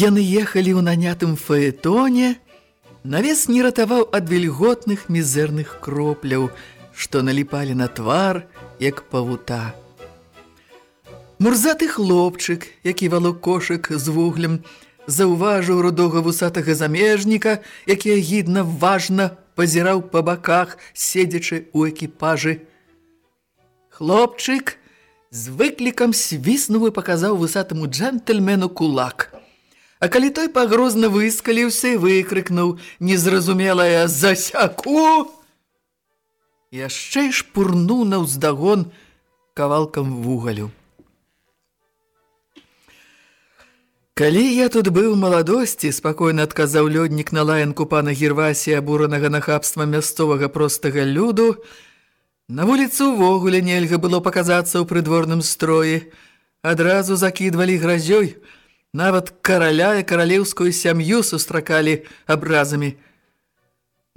Яны ехалі ў нанятым фаэтоне, навес не ратаваў ад вільготных мізэрных кропляў, што наліпалі на твар, як павута. Мурзаты хлопчык, які валок кошык з вуглем, заўважыў рудога вусатага замежніка, які гідна важна пазіраў па баках, седзячы ў экіпажы. Хлопчык з выклікам свіснуў і паказаў вусатаму джентльмену кулак – А калі той пагрозна выскаліўся і выкрыкнуў незразумелае засяку, яшчэ і шпурнуў на ўздагон кавалкам вугалю. Калі я тут быў маладосці, спакойна адказаў лёднік на лаянку пана Гервасі, абуранага нахабства мясцовага простага люду, на вуліцу ўвогуле нельга было паказацца ў прыдворным строі. Адразу закідвалі гразёй, Нават караля і каралеўскую сям'ю сустракалі абразамі.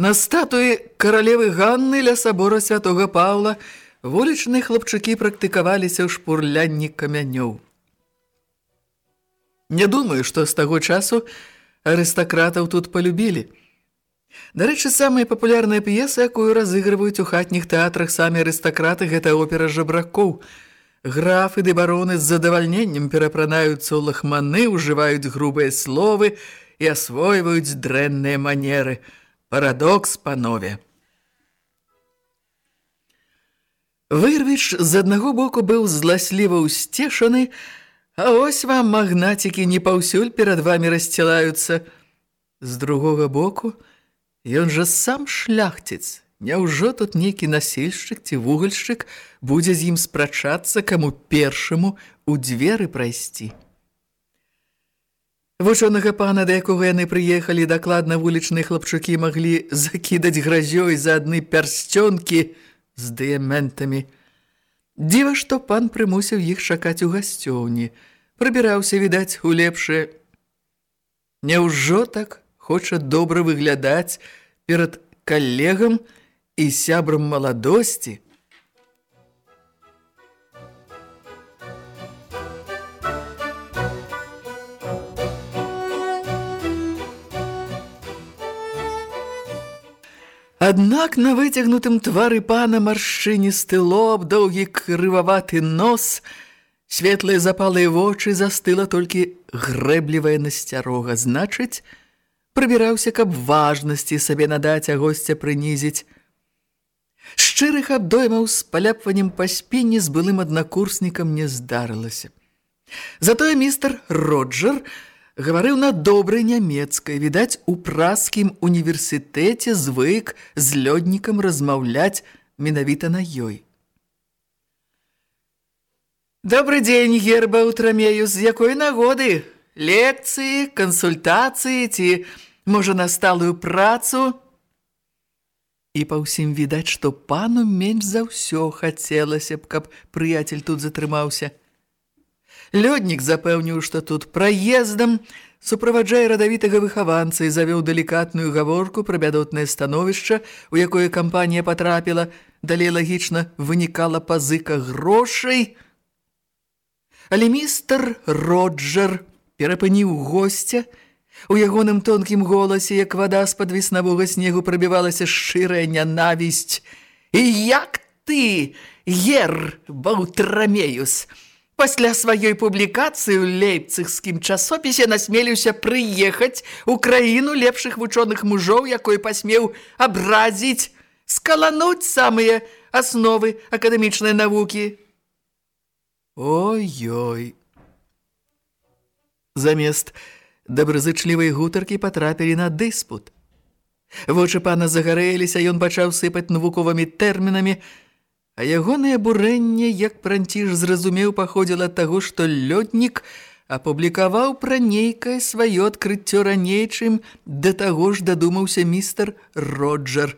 На статуі каралевы Ганны ля сабора святого Паўла вулічныя хлопчыкі практыкаваліся ў шпурлянні камянёў. Не думаю, што з таго часу арыстакратаў тут полюбілі. Дарэчы, самая папулярная п'еса, якую разыгрываюць у хатніх тэатрах самі арыстакраты, гэта опера жабракоў – Графы ды бароны з задавальненнем перапранаюцца ў лахманы, ужываюць грубыя словы і асвойваюць дрэнныя манеры. Парадокс панове. Вырвіч з аднаго боку быў зласліва ўсцешаны, а ось вам магнацікі не паўсюль перад вамі расцілаюцца. З другога боку, ён жа сам шляхціц, Няўжо тут нейкі насельшчык ці вугальшчык будзе з ім спрачацца, каму першаму ў дзверы прайсці. Вучонага пана, да якога яны прыехалі, дакладна вулічныя хлапчукі маглі закідаць гразёй за адны пярсцёнкі з дыяментамі. Дзіва, што пан прымусіў іх чакаць у гасцёўні. Прыбіраўся, відаць, у лепшае. Няўжо так хоча добра выглядаць перад калегам, і сябрам маладосці. Аднак на выцягнутым твары пана маршчыністы лоб, доўгі крываваты нос, светлыя запалыя вочы застыла толькі грэблівая насцярога. Значыць, прыбіраўся, каб важнасці сабе надаць, а госця прынізіць. Шчырых абдоймаў з паляпваннем па спінні з былым аднакурснікам не здарылася. Затое містер Роджер гаварыў на добрай нямецкай, відаць, у праскім універсітэце звык з лёднікам размаўляць менавіта на ёй. Добры дзень, герба ўтрамею, з якой нагоды? Лекцыі, кансультацыі ці, можа, на сталую працу – І па ўсім відаць, што пану менш за ўсё хацелася б, каб прыяцель тут затрымаўся. Лёднік запэўніў, што тут праездам суправаджае радавітага выхаванца і завёў далікатную гаворку пра бядотнае становішча, у якое кампанія патрапіла, далей лагічна вынікала пазыка грошай. Але містер Роджер перапыніў госця, У ягоным тонкім голасе, як вада з-пад веснавога снегу, прабівалася шчырая нянавісць. І як ты, Гер Баутрамеюс, пасля сваёй публікацыі ў лейпцыгскім часопісе насмеліўся прыехаць у краіну лепшых вучоных мужоў, якой пасмеў абразіць, скалануць самыя асновы акадэмічнай навукі. Ой-ой. Замест добразычлівай гутаркі патрапілі на дыспут. Вочы пана загарэліся, ён пачаў сыпаць навуковымі тэрмінамі, а ягонае бурэнне, як пранціж зразумеў, паходзіла ад таго, што лёднік апублікаваў пра нейкае сваё адкрыццё раней, чым да таго ж дадумаўся містер Роджер.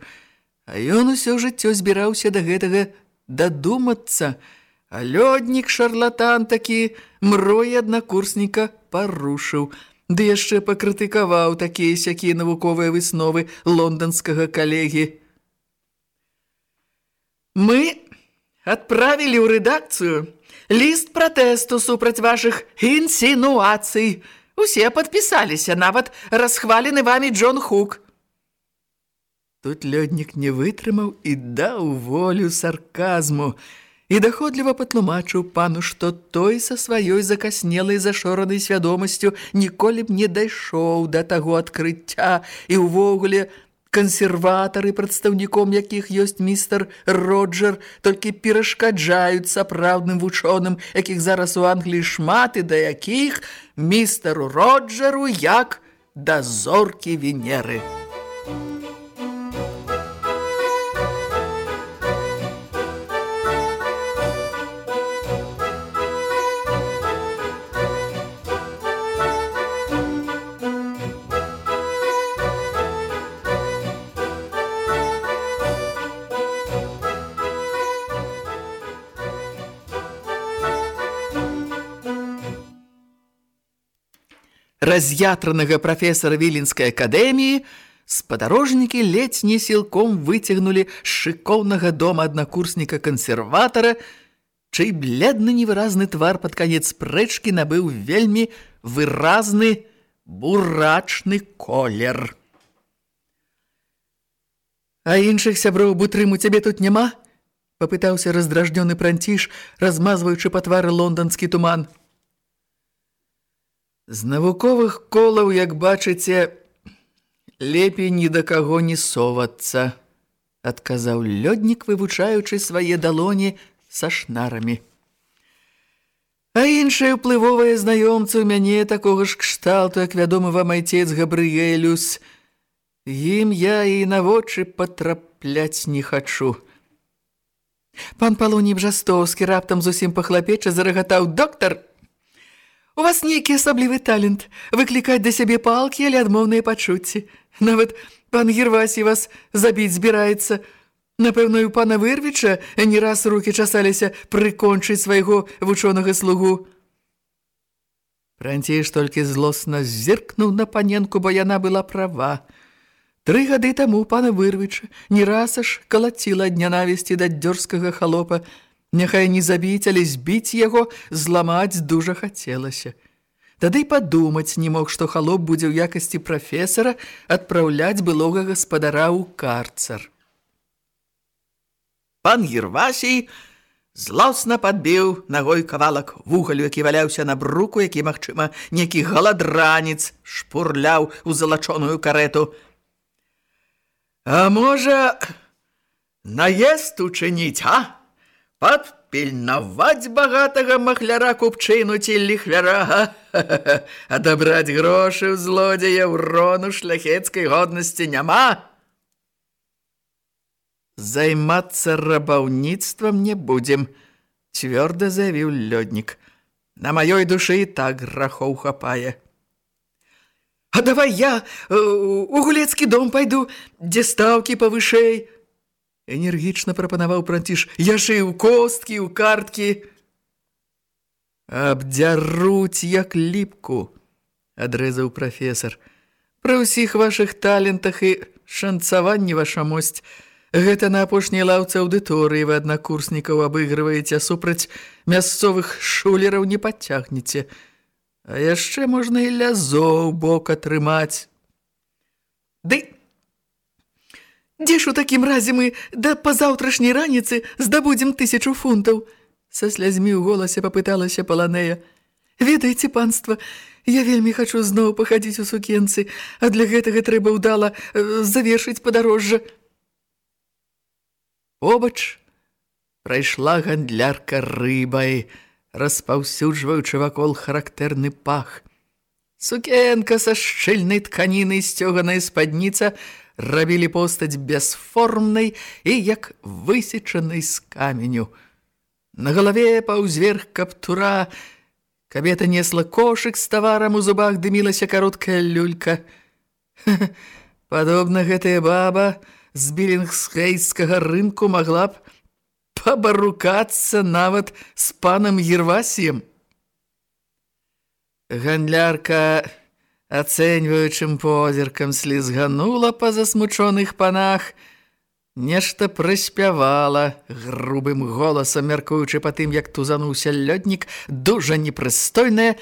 А ён усё жыццё збіраўся да гэтага дадумацца, А лёднік шарлатан такі мрой аднакурсніка парушыў, ды яшчэ пакрытыкаваў такія сякія навуковыя высновы лонданскага калегі. Мы адправілі ў рэдакцыю ліст пратэсту супраць вашых інсінуацый. Усе падпісаліся, нават расхвалены вамі Джон Хук. Тут лёднік не вытрымаў і даў волю сарказму – і даходліва патлумачыў пану, што той са сваёй закаснелай зашоранай свядомасцю ніколі б не дайшоў да таго адкрыцця і ўвогуле кансерватары, прадстаўніком якіх ёсць містер Роджер, толькі перашкаджаюць сапраўдным вучоным, якіх зараз у Англіі шмат і да якіх містеру Роджеру як да зоркі Венеры. Раз'ятранага прафесара Віленскай акадэміі, спадарожнікі ледзь не сілком выцягнулі з шыкоўнага дома аднакурсніка-кансерватара, чый бледны невыразны твар пад канец спрэчкі набыў вельмі выразны бурачны колер. «А іншых сяброў бутрым у цябе тут няма?» – папытаўся раздражнёны пранціш, размазваючы па твары лонданскі туман – З навуковых колаў, як бачыце, лепей ні да каго не совацца, адказаў лёднік, вывучаючы свае далоні са шнарамі. А іншыя ўплывовыя знаёмцы ў мяне такога ж кшталту, як вядомы вам айцец Габрыэлюс. Ім я і на вочы патрапляць не хачу. Пан Палоній Бжастоўскі раптам зусім пахлапеча зарагатаў доктар – У вас нейкі асаблівы талент выклікаць да сябе палкі але адмоўныя пачуцці. Нават пан Гервасій вас забіць збіраецца. Напэўна, у пана Вырвіча не раз рукі часаліся прыкончыць свайго вучонага слугу. Франціш толькі злосна зіркнуў на паненку, бо яна была права. Тры гады таму пана Вырвіча не раз аж калаціла ад нянавісці да дзёрскага халопа, Няхай не забіць, але збіць яго, зламаць дужа хацелася. Тады падумаць не мог, што халоп будзе ў якасці прафесара адпраўляць былога гаспадара ў карцар. Пан Гервасій злосна падбіў нагой кавалак вугалю, які валяўся на бруку, які, магчыма, некі галадранец шпурляў у залачоную карету. А можа, наезд учыніць, а? Падпільнаваць багатага махляра купчыну ці ліхвяра, адабраць грошы ў злодзея ў рону шляхецкай годнасці няма. Займацца рабаўніцтвам не будзем, цвёрда заявіў лёднік. На маёй душы так грахоў хапае. А давай я э, у гулецкі дом пайду, дзе стаўкі павышэй, энергічна прапанаваў пранціш яшчэ ў косткі ў карткі абдзяруць як ліпку адрэзаў прафесор пры ўсіх вашых талентах і шанцаванні ваша мосць гэта на апошняй лаўцы аўдыторыі вы аднакурснікаў абыгрываеце супраць мясцовых шулераў не падцягнеце а яшчэ можна і лязоў бок атрымаць ды Дзе ж у такім разе мы да пазаўтрашняй раніцы здабудзем тысячу фунтаў? Са слязьмі ў голасе папыталася Паланея. Ведаеце, панства, я вельмі хачу зноў пахадзіць у сукенцы, а для гэтага трэба ўдала э, завершыць падарожжа. Побач прайшла гандлярка рыбай, распаўсюджваючы вакол характэрны пах. Сукенка са шчыльнай тканіны сцёганая спадніца рабілі постаць бясформнай і як высечанай з каменю. На галаве паўзверх каптура кабета несла кошык з таварам у зубах дымілася кароткая люлька. Падобна гэтая баба з білінгсхейскага рынку магла б пабарукацца нават з панам Ервасіем. Гандлярка, ацэньваючым позіркам, слізганула па засмучоных панах, нешта прыспявала грубым голасам, мяркуючы па тым, як тузануўся лёднік, дужа непрыстойная,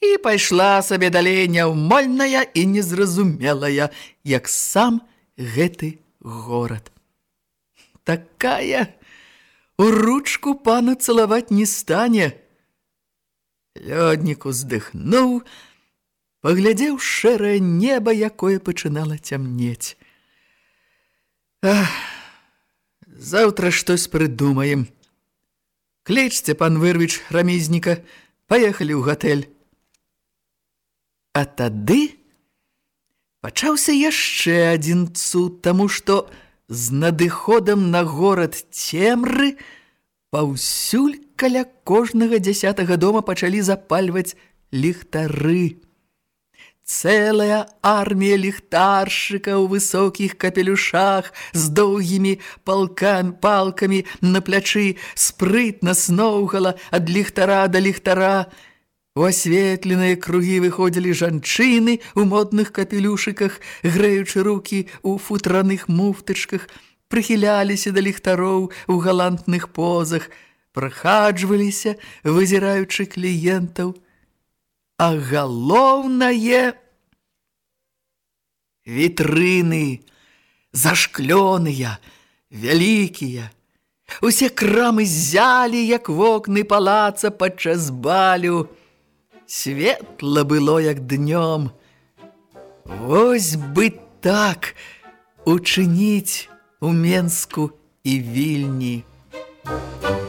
і пайшла сабе далей няўмольная і незразумелая, як сам гэты горад. Такая у ручку пана цалаваць не стане. Лёднік уздыхнуў, паглядзеў шэрае неба, якое пачынала цямнець. Ах, заўтра штось прыдумаем. Клечце, пан Вырвіч, рамізніка, паехалі ў гатэль. А тады пачаўся яшчэ адзін цуд, таму што з надыходам на горад цемры паўсюль каля кожнага дзясятага дома пачалі запальваць ліхтары. Цэлая армія ліхтаршыка ў высокіх капелюшах з доўгімі палкамі, палкамі на плячы спрытна сноўгала ад ліхтара да ліхтара, У асветленыя кругі выходзілі жанчыны ў модных капелюшыках, грэючы рукі ў футраных муфтачках, прыхіляліся да ліхтароў у галантных позах, прахаджваліся, вызіраючы кліентаў. А галоўнае вітрыны, зашклёныя, вялікія. Усе крамы зялі, як вокны палаца падчас балю, Светла было, як днём. Вось бы так учыніць у Менску і Вільні. Лондонские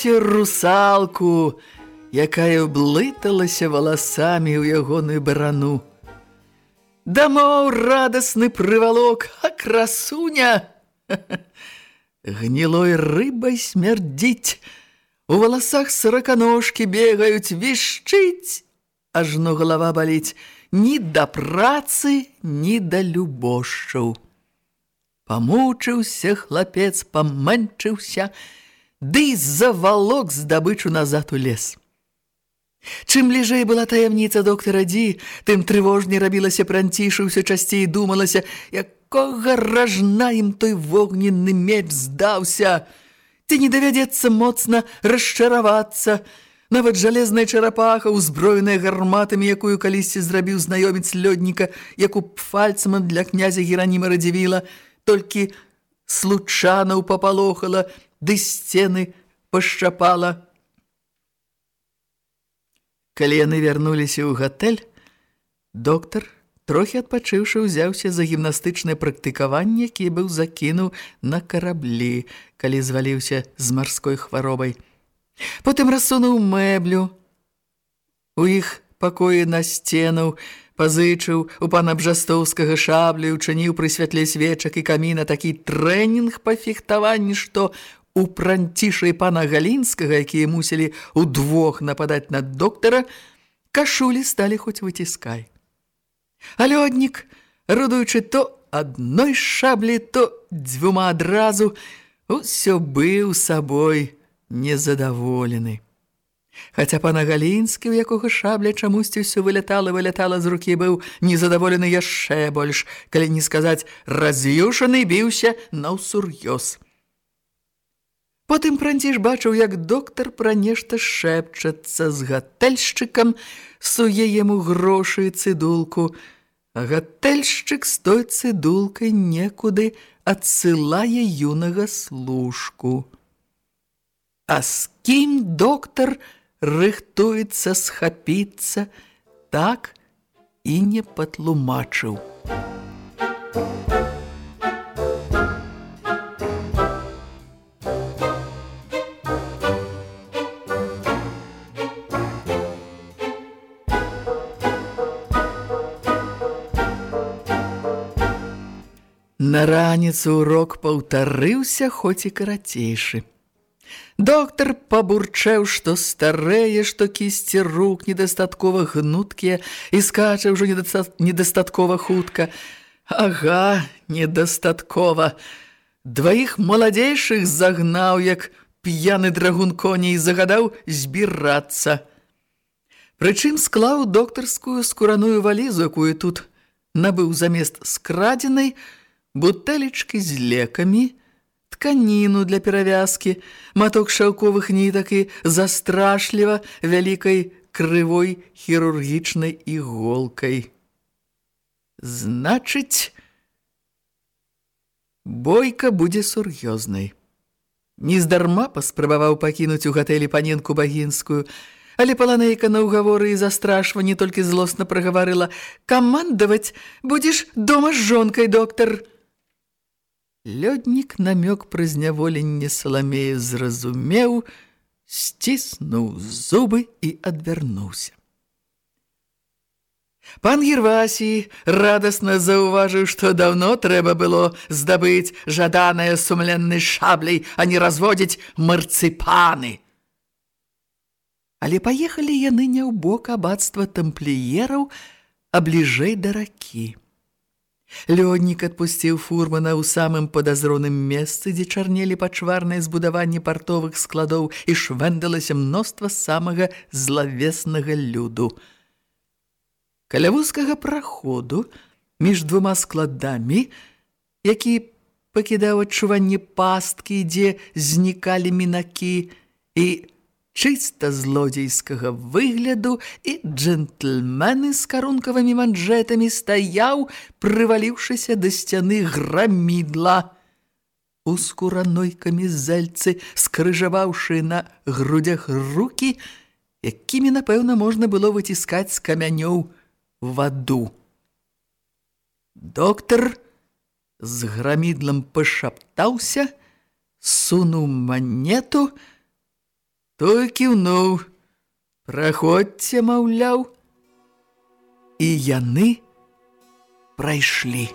лесе русалку, якая блыталася валасамі ў ягоную барану. Дамоў радасны прывалок, а красуня! Гнілой рыбай смярдзіць, У валасах сыраканожкі бегаюць, вішчыць, ажно галава баліць, ні да працы, ні да любошчаў. Памучыўся хлапец, паманчыўся, ды завалок здабычу назад у лес. Чым бліжэй была таямніца доктара Ді, тым трывожней рабілася пранцішы, ўсё часцей думалася, як якога ражна ім той вогненны меч здаўся. Ці не давядзецца моцна расчаравацца. Нават жалезная чарапаха, узброеная гарматамі, якую калісьці зрабіў знаёмец лёдніка, як у пфальцман для князя Гераніма Радзівіла, толькі случанаў папалохала, ды сцены пашчапала. Калі яны вярнуліся ў гатэль, доктар Трохі адпачыўшы, узяўся за гімнастычнае практыкаванне, які быў закінуў на караблі, калі зваліўся з марской хваробай. Потым рассунуў мэблю. У іх пакоі на сцену, пазычыў у пана Бжастоўскага шаблю, учыніў пры святле свечак і каміна такі трэнінг па фехтаванні, што у пранцішай пана Галінскага, якія мусілі удвох нападаць на доктара, кашулі сталі хоць выціскай. А лёднік, рудуючы то адной шаблі, то дзвюма адразу, усё быў сабой незадаволены. Хаця пана Галінскі, у якога шабля чамусьці ўсё вылятала, вылятала з рукі, быў незадаволены яшчэ больш, калі не сказаць, раз'юшаны біўся наўсур'ёз. Потым Пранціш бачыў, як доктар пра нешта шэпчацца з гатэльшчыкам, суе яму грошы і цыдулку, а гатэльшчык з той цыдулкай некуды адсылае юнага служку. А з кім доктар рыхтуецца схапіцца, так і не патлумачыў. На раніцу урок паўтарыўся, хоць і карацейшы. Доктар пабурчэў, што старэе, што кісці рук недастаткова гнуткія і скача ўжо недастаткова хутка. Ага, недастаткова. Дваіх маладзейшых загнаў, як п'яны драгун коней, загадаў збірацца. Прычым склаў доктарскую скураную валізу, якую тут набыў замест скрадзенай, бутэлечкі з лекамі, тканіну для перавязкі, маток шаўковых нітак і застрашліва вялікай крывой хірургічнай іголкай. Значыць, бойка будзе сур'ёзнай. Нездарма паспрабаваў пакінуць у гатэлі паненку багінскую, але паланейка на ўгаворы і застрашванні толькі злосна прагаварыла «Камандаваць будзеш дома з жонкай, доктар!» Лёднік намёк пра зняволенне Саламея зразумеў, сціснуў зубы і адвярнуўся. Пан Гервасій радасна заўважыў, што даўно трэба было здабыць жаданае сумленнай шабляй, а не разводзіць марцыпаны. Але паехалі яны не ў бок абацтва тампліераў, а бліжэй да ракі. Лёднік адпусціў фурмана ў самым падазроным месцы, дзе чарнелі пачварныя збудаванні партовых складоў і швэндалася мноства самага злавеснага люду. Каля вузкага праходу між двума складамі, які пакідаў адчуванне пасткі, дзе знікалі мінакі і чыста злодзейскага выгляду і джентльмены з карункавымі манжэтамі стаяў, прываліўшыся да сцяны грамідла. У скураной камізэльцы, скрыжаваўшы на грудях рукі, якімі, напэўна, можна было выціскаць з камянёў ваду. Доктар з грамідлам пашаптаўся, сунуў манету, Той кіўнуў, праходзьце, маўляў, і яны прайшлі.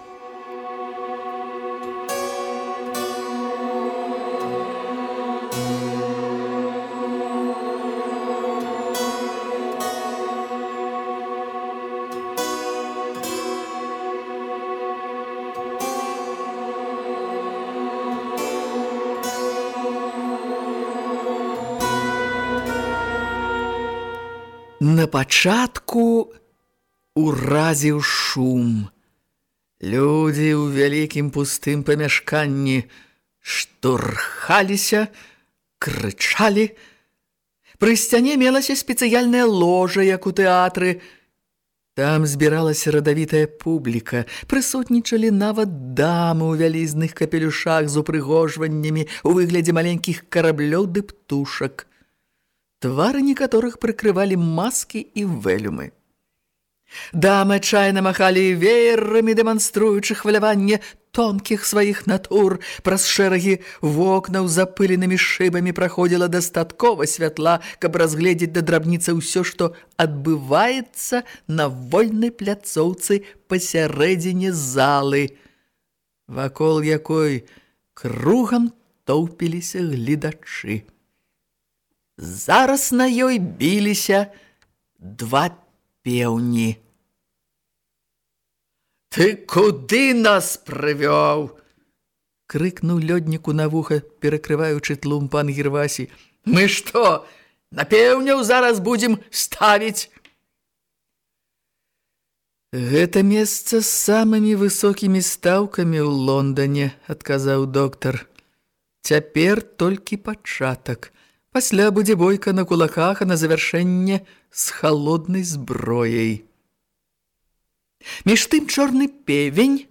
На пачатку уразіў шум. Людзі ў вялікім пустым памяшканні штурхаліся, крычалі. Пры сцяне мелася спецыяльная ложа, як у тэатры. Там збіралася радавітая публіка. Прысутнічалі нават дамы ў вялізных капелюшах з упрыгожваннямі ў выглядзе маленькіх караблёў ды птушак твары некаторых прыкрывалі маскі і вэлюмы. Дамы чайна махалі веерамі, дэманструючы хваляванне тонкіх сваіх натур. Праз шэрагі вокнаў запыленымі шыбамі праходзіла дастаткова святла, каб разгледзець да драбніцы ўсё, што адбываецца на вольнай пляцоўцы пасярэдзіне залы, вакол якой кругам тоўпіліся гледачы. Зараз на ёй біліся два пеўні. Ты куды нас прывёў? Крыкнуў лёдніку на вуха, перакрываючы тлум пан Гервасі. Мы што, напеўняў зараз будзем ставіць? Гэта месца з самымі высокімі стаўкамі ў Лондане, адказаў доктар. Цяпер толькі пачатак. Пасля будзе бойка на кулаках, а на завяршэнне з халоднай зброяй. Між тым чорны певень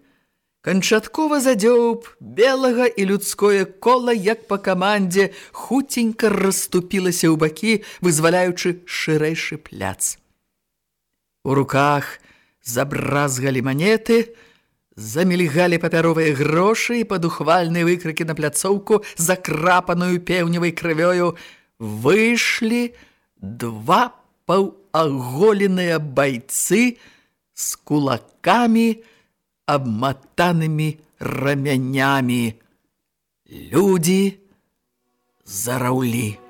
канчаткова задзёўб белага і людское кола, як па камандзе, хуценька расступілася ў бакі, вызваляючы шырэйшы пляц. У руках забразгалі манеты, замільгалі папяровыя грошы і пад ухвальныя выкрыкі на пляцоўку, закрапаную пеўневай крывёю, выйшлі два паўаголеныя байцы з кулакамі, абматанымі рамянямі. Людзі зараўлі.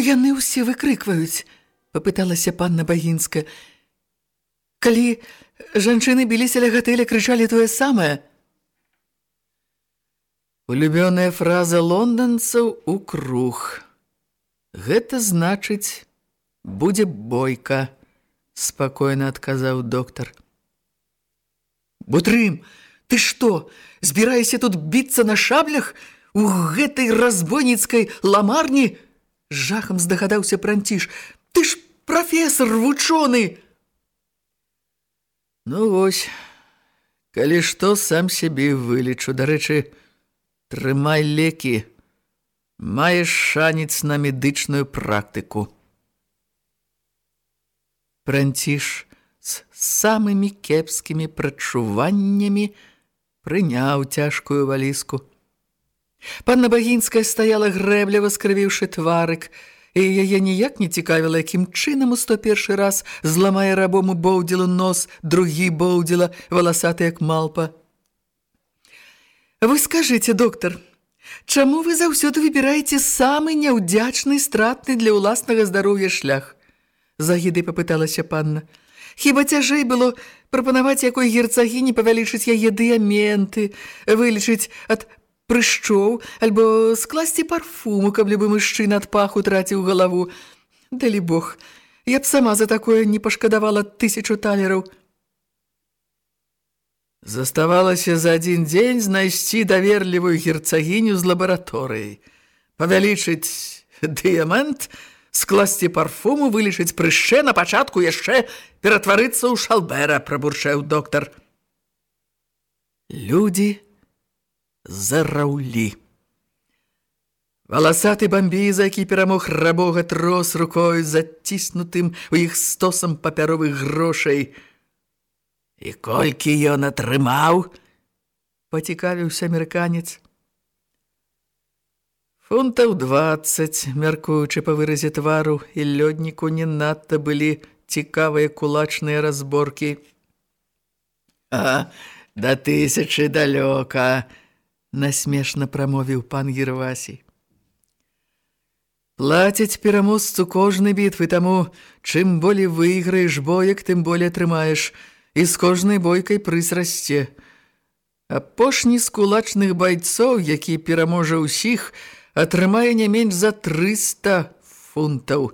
Яны ўсе выкрыкваюць? Папыталася панна Багінска. Калі жанчыны біліся ля гатэля, крычалі тое самае. Улюбёная фраза лонданцаў у круг. Гэта значыць, будзе бойка, спакойна адказаў доктар. Бутрым, ты што, збіраешся тут біцца на шаблях у гэтай разбойніцкай ламарні? Жахам здагадаўся пранціш. Ты ж прафесор вучоны. Ну вось, калі што сам сябе вылечу, дарэчы, трымай лекі. Маеш шанец на медычную практыку. Пранціш з самымі кепскімі прачуваннямі прыняў цяжкую валіску. Панна Багінская стаяла грэблява, скрывіўшы тварык, і яе ніяк не цікавіла, якім чынам у сто першы раз зламае рабому боўдзілу нос, другі боўдзіла, валасаты як малпа. Вы скажыце, доктар, чаму вы заўсёды выбіраеце самы няўдзячны стратны для ўласнага здароўя шлях? Загідай папыталася панна. Хіба цяжэй было прапанаваць якой герцагіні павялічыць яе дыяменты, вылічыць ад прыщоў, альбо скласці парфуму, каб любы мужчына ад паху траціў галаву. Далі Бог, я б сама за такое не пашкадавала тысячу талераў. Заставалася за адзін дзень знайсці даверлівую герцагіню з лабараторыяй, павялічыць дыямент, скласці парфуму, вылічыць прышчэ на пачатку яшчэ ператварыцца ў шалбера, прабурчэў доктар. Людзі зараўлі. Валасаты бамбіза, які перамог рабога трос рукой заціснутым у іх стосам папяровых грошай. І колькі ён атрымаў? Пацікавіўся амерыканец. Фунтаў дваццаць, мяркуючы па выразе твару, і лёдніку не надта былі цікавыя кулачныя разборкі. А, да тысячы далёка, насмешна прамовіў пан Гервасі. Плацяць пераможцу кожнай бітвы, таму чым болей выйграеш боек, тым болей атрымаеш, і з кожнай бойкай прыз расце. Апошні з кулачных байцоў, які пераможа ўсіх, атрымае не менш за 300 фунтаў,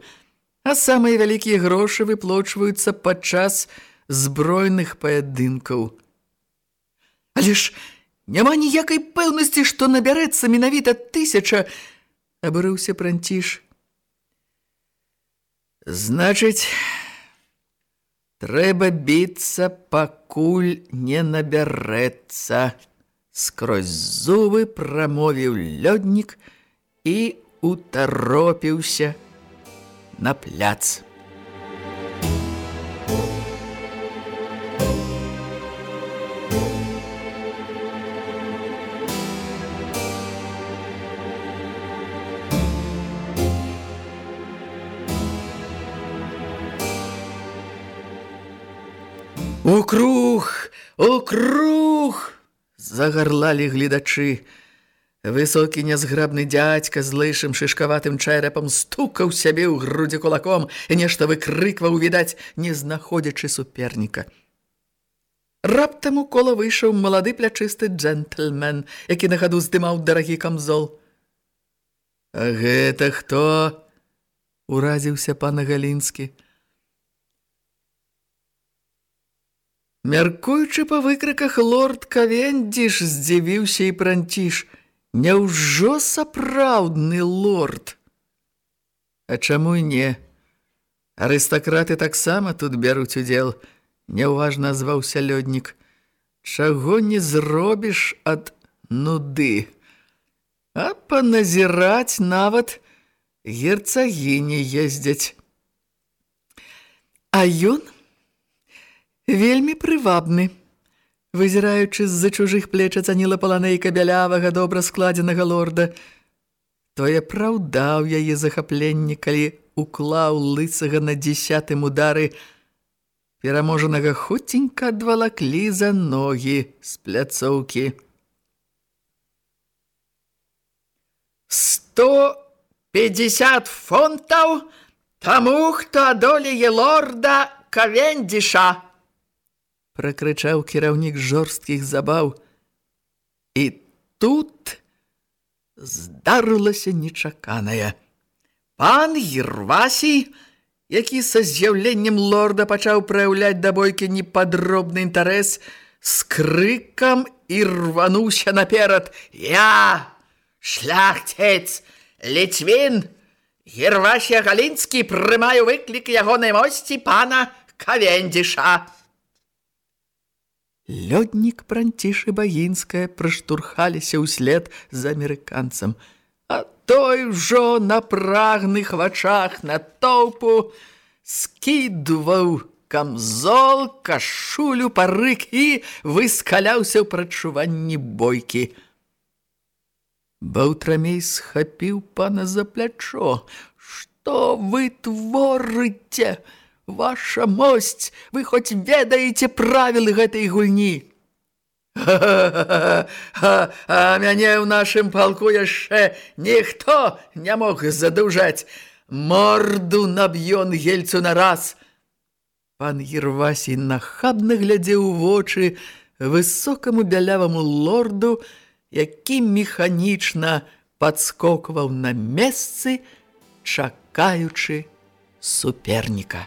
а самыя вялікія грошы выплочваюцца падчас збройных паядынкаў. Але ж Няма ніякай пэўнасці, што набярэцца менавіта тысяча, абарыўся пранціш. Значыць, трэба біцца, пакуль не набярэцца. Скрозь зубы прамовіў лёднік і утаропіўся на пляц. У круг, у круг! Загарлалі гледачы. Высокі нязграбны дзядзька з лышым шышкаватым чайрапам стукаў сябе ў грудзі кулаком і нешта выкрыкваў, відаць, не знаходзячы суперніка. Раптам у кола выйшаў малады плячысты джентльмен, які на хаду здымаў дарагі камзол. «А гэта хто?» – уразіўся пан Галінскі. Мяркуючы па выкрыках, лорд Кавендзіш здзівіўся і пранціш. Няўжо сапраўдны лорд? А чаму і не? Арыстакраты таксама тут бяруць удзел. Няўважна зваўся лёднік. Чаго не зробіш ад нуды? А паназіраць нават герцагіні ездзяць. А ён вельмі прывабны. Вызіраючы з-за чужых плеч ацаніла паланейка бялявага добра складзенага лорда. Тое праўдаў яе захапленне, калі уклаў лысага на дзесятым удары, пераможанага хуценька адвалаклі за ногі з пляцоўкі. «Сто пятьдесят фунтов тому, хто одолее лорда Кавендиша!» Прокричаў кіраўнік жорсткіх забаў. І тут здарылася нечаканае. Пан Ервасій, які са з'яўленнем лорда пачаў праяўляць да бойкі непадробны інтарэс, з крыкам і рвануўся наперад. «Я!» Шляхтец, Літвін, Гервашія Галінскі прымаю выклік ягонай мосці пана Кавендзіша. Лёднік Пранціш і Багінская праштурхаліся ўслед за амерыканцам, а той ужо на прагных вачах на тоўпу скідваў камзол, кашулю, парык і выскаляўся ў прачуванні бойкі. Баўтрамей схапіў пана за плячо. «Што вы творыце? Ваша мосць! Вы хоць ведаеце правілы гэтай гульні!» «Ха-ха-ха! А мяне ў нашым палку яшчэ ніхто не мог задужаць! Морду наб'ён гельцу на раз!» Пан Ервасій нахабна глядзеў у вочы высокаму бяляваму лорду, які механічна падскокваў на месцы, чакаючы суперніка.